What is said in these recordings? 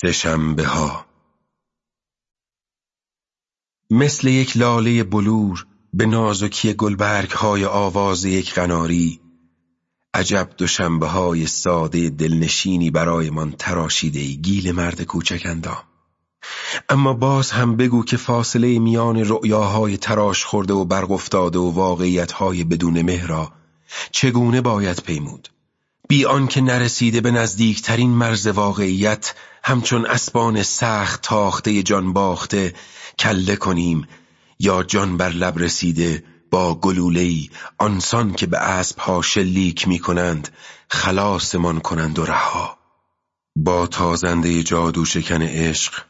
سهشنبه ها مثل یک لاله بلور به نازکی گلبرگ های آواز یک قناری عجب دوشنبه های ساده دلنشینی برایمان تراشیده ای گیل مرد کوچک اندام. اما باز هم بگو که فاصله میان رؤیاهای تراش خورده و برق افتاده و واقعیتهای بدون مهرا چگونه باید پیمود؟ بی آنکه نرسیده به نزدیکترین مرز واقعیت همچون اسبان سخت تاخته جان باخته کله کنیم یا جان بر لب رسیده با گلولهی آنسان که به اسبها شلیک می کنند خلاصمان کنند و رها. با تازنده جادو شکن عشق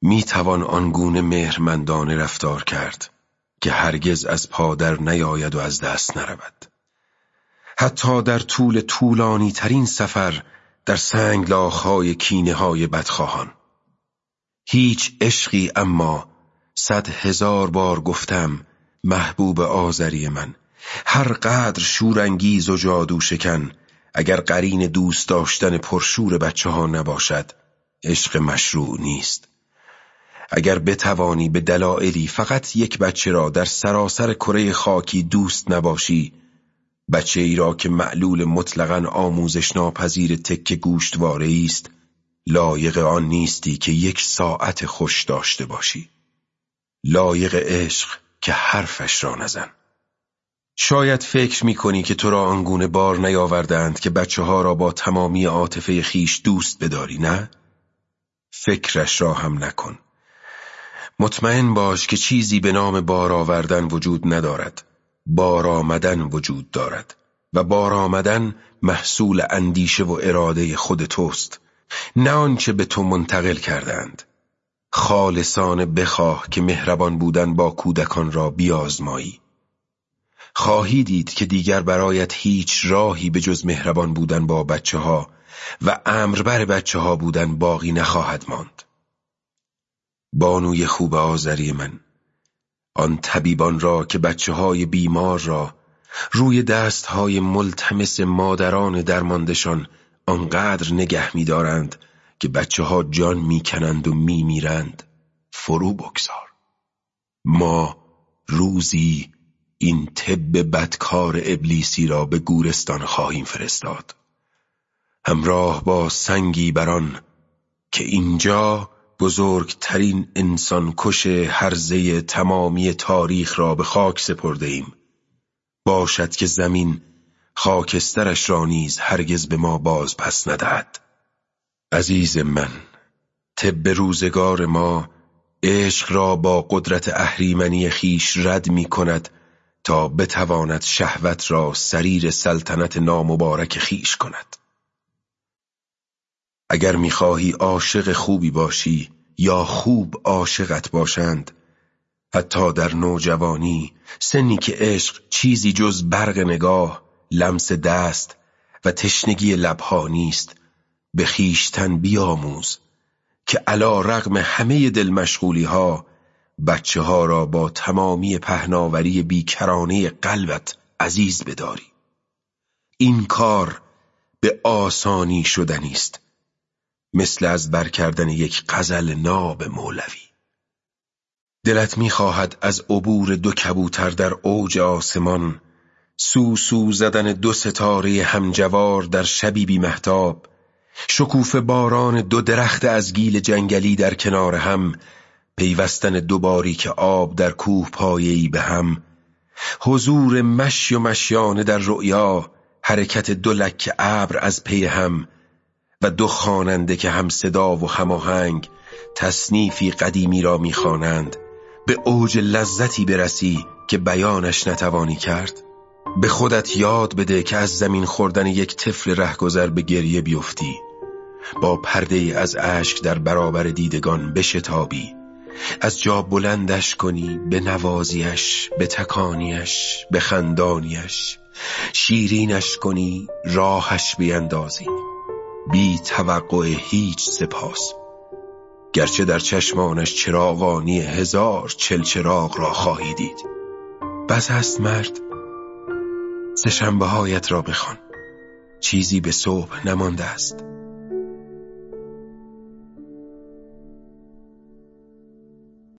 می توان آنگونه مهرمندانه رفتار کرد که هرگز از پادر نیاید و از دست نرود. حتی در طول طولانی ترین سفر در سنگ لاخهای کینه های بدخواهان. هیچ عشقی اما صد هزار بار گفتم محبوب آذری من هر قدر شورانگیز و جادو شکن اگر قرین دوست داشتن پرشور بچه ها نباشد عشق مشروع نیست. اگر بتوانی به دلایلی فقط یک بچه را در سراسر کره خاکی دوست نباشی بچه ای را که معلول مطلقا آموزش ناپذیر تک گوشتواره است لایق آن نیستی که یک ساعت خوش داشته باشی. لایق عشق که حرفش را نزن. شاید فکر می کنی که تو را آنگونه بار نیاوردند که بچه ها را با تمامی عاطفه خیش دوست بداری نه؟ فکرش را هم نکن. مطمئن باش که چیزی به نام بار آوردن وجود ندارد. بار آمدن وجود دارد و بار آمدن محصول اندیشه و اراده خود توست نه آنچه به تو منتقل کردند خالصان بخواه که مهربان بودن با کودکان را بیازمایی. خواهی دید که دیگر برایت هیچ راهی به جز مهربان بودن با بچه ها و امربر بچه ها بودن باقی نخواهد ماند. بانوی خوب آذری من آن طبیبان را که بچه های بیمار را روی دست های ملتمس مادران درماندشان آنقدر نگه می‌دارند که بچه ها جان می‌کنند و میمیرند. فرو بگذار. ما روزی این طب بدکار ابلیسی را به گورستان خواهیم فرستاد. همراه با سنگی بران که اینجا بزرگترین انسان کش هرزه تمامی تاریخ را به خاک سپرده ایم. باشد که زمین خاکسترش را نیز هرگز به ما باز پس ندهد. عزیز من طب روزگار ما عشق را با قدرت اهریمنی خیش رد می کند تا بتواند شهوت را سریر سلطنت نامبارک خیش کند. اگر می‌خواهی عاشق خوبی باشی یا خوب عاشقت باشند حتی در نوجوانی سنی که عشق چیزی جز برق نگاه لمس دست و تشنگی لبها نیست به خیشتن بیاموز که علا رغم همه دل مشغولی ها بچه ها را با تمامی پهناوری بیکرانه قلبت عزیز بداری. این کار به آسانی شدنی است. مثل از برکردن یک قزل ناب مولوی. دلت می‌خواهد از عبور دو کبوتر در اوج آسمان سو سو زدن دو ستاره همجوار در شبی بی محتاب شکوف باران دو درخت از گیل جنگلی در کنار هم پیوستن دو که آب در کوه پایه‌ای به هم حضور مشی و مشیانه در رؤیا حرکت دو لک ابر از پی هم و دو خواننده که هم صدا و هماهنگ تصنیفی قدیمی را می‌خوانند به اوج لذتی برسی که بیانش نتوانی کرد. به خودت یاد بده که از زمین خوردن یک طفل رهگذر به گریه بیفتی. با پرده از اشک در برابر دیدگان بشتابی. از جا بلندش کنی به نوازیش به تکانیش به خندانیش. شیرینش کنی راهش بیندازی. بی توقع هیچ سپاس. گرچه در چشمانش چراغانی هزار چلچراغ را خواهی دید. بس است مرد. سشنبه هایت را بخوان. چیزی به صبح نمانده است.